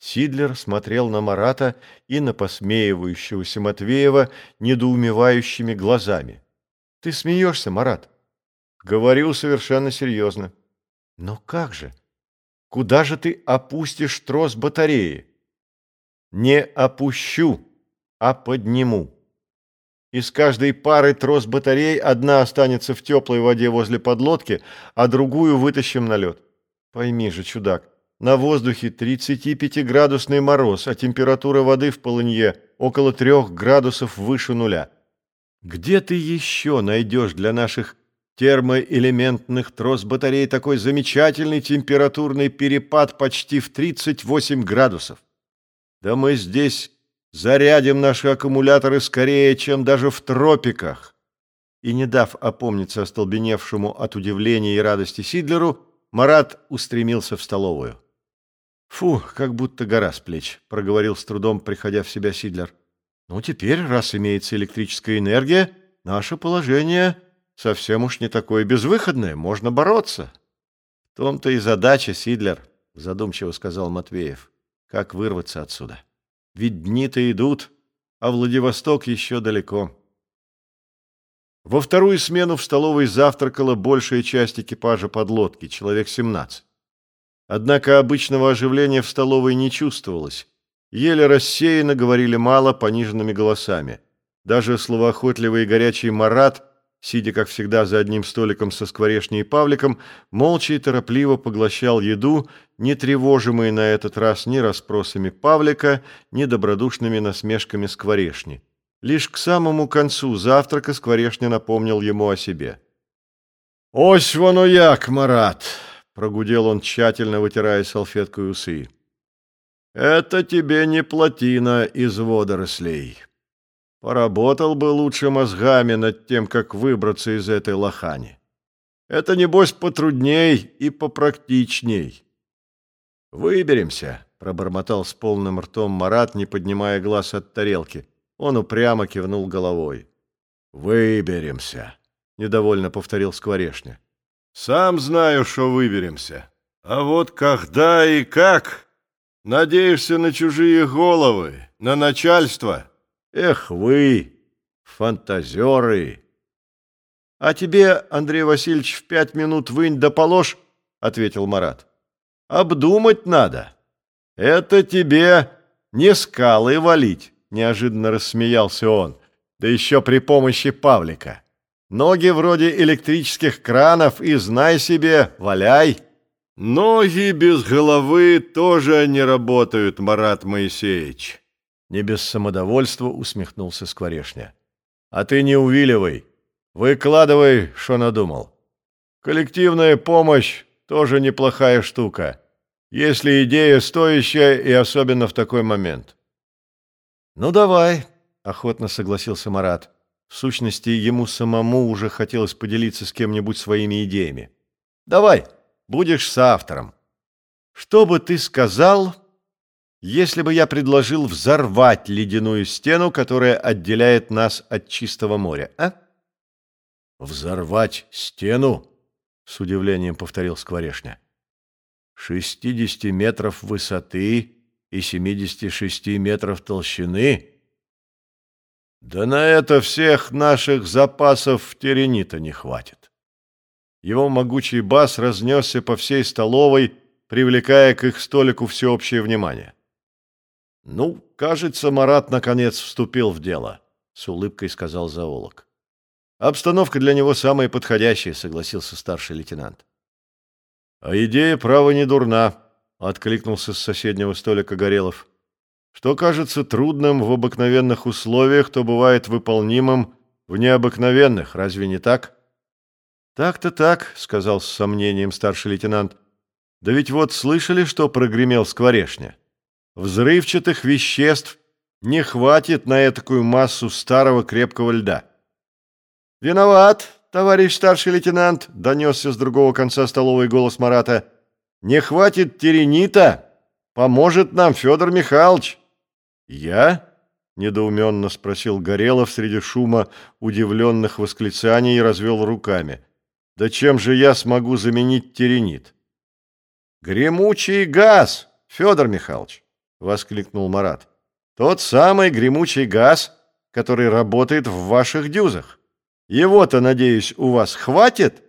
Сидлер смотрел на Марата и на посмеивающегося Матвеева недоумевающими глазами. «Ты смеешься, Марат?» «Говорю совершенно серьезно». «Но как же? Куда же ты опустишь трос батареи?» «Не опущу, а подниму. Из каждой пары трос батарей одна останется в теплой воде возле подлодки, а другую вытащим на лед. Пойми же, чудак, на воздухе 35-градусный мороз, а температура воды в полынье около 3 градусов выше нуля. Где ты еще найдешь для наших термоэлементных трос-батарей такой замечательный температурный перепад почти в 38 градусов? Да мы здесь зарядим наши аккумуляторы скорее, чем даже в тропиках. И не дав опомниться остолбеневшему от удивления и радости Сидлеру, Марат устремился в столовую. «Фу, как будто гора с плеч», — проговорил с трудом, приходя в себя Сидлер. «Ну, теперь, раз имеется электрическая энергия, наше положение совсем уж не такое безвыходное, можно бороться». «В том-то и задача, Сидлер», — задумчиво сказал Матвеев. «Как вырваться отсюда? Ведь дни-то идут, а Владивосток еще далеко». Во вторую смену в столовой завтракала большая часть экипажа подлодки, человек 17. Однако обычного оживления в столовой не чувствовалось. Еле рассеянно говорили мало пониженными голосами. Даже словоохотливый и горячий Марат, сидя, как всегда, за одним столиком со скворешней и Павликом, молча и торопливо поглощал еду, не тревожимый на этот раз ни расспросами Павлика, ни добродушными насмешками скворешни. Лишь к самому концу завтрака скворешня напомнил ему о себе. «Ось воно як, Марат!» Прогудел он, тщательно вытирая салфеткой усы. «Это тебе не плотина из водорослей. Поработал бы лучше мозгами над тем, как выбраться из этой лохани. Это, небось, потрудней и попрактичней». «Выберемся», — пробормотал с полным ртом Марат, не поднимая глаз от тарелки. Он упрямо кивнул головой. «Выберемся», — недовольно повторил Скворешня. Сам знаю, что выберемся. А вот когда и как? Надеешься на чужие головы, на начальство? Эх вы, фантазеры! А тебе, Андрей Васильевич, в пять минут вынь да положь, — ответил Марат. Обдумать надо. Это тебе не скалы валить, — неожиданно рассмеялся он, да еще при помощи Павлика. Ноги вроде электрических кранов, и знай себе, валяй. Ноги без головы тоже не работают, Марат Моисеевич. Не без самодовольства усмехнулся Скворешня. А ты не увиливай. Выкладывай, что надумал. Коллективная помощь тоже неплохая штука, если идея стоящая и особенно в такой момент. Ну давай, охотно согласился Марат. В сущности, ему самому уже хотелось поделиться с кем-нибудь своими идеями. «Давай, будешь соавтором. Что бы ты сказал, если бы я предложил взорвать ледяную стену, которая отделяет нас от чистого моря, а?» «Взорвать стену?» — с удивлением повторил Скворешня. «Шестидесяти метров высоты и семидесяти шести метров толщины?» Да на это всех наших запасов теренита не хватит. Его могучий бас разнесся по всей столовой, привлекая к их столику всеобщее внимание. «Ну, кажется, Марат наконец вступил в дело», — с улыбкой сказал зоолог. «Обстановка для него самая подходящая», — согласился старший лейтенант. «А идея, право, не дурна», — откликнулся с соседнего столика Горелов. Что кажется трудным в обыкновенных условиях, то бывает выполнимым в необыкновенных, разве не так? Так-то так, сказал с сомнением старший лейтенант. Да ведь вот слышали, что прогремел скворешня? Взрывчатых веществ не хватит на такую массу старого крепкого льда. Виноват, товарищ старший лейтенант, донесся с другого конца столовой голос Марата. Не хватит теренита, поможет нам Федор Михайлович. «Я?» — недоуменно спросил Горелов среди шума удивленных восклицаний и развел руками. «Да чем же я смогу заменить теренит?» «Гремучий газ, Федор Михайлович!» воскликнул Марат. Тот самый гремучий газ, который работает в ваших дюзах. Его-то, надеюсь, у вас хватит?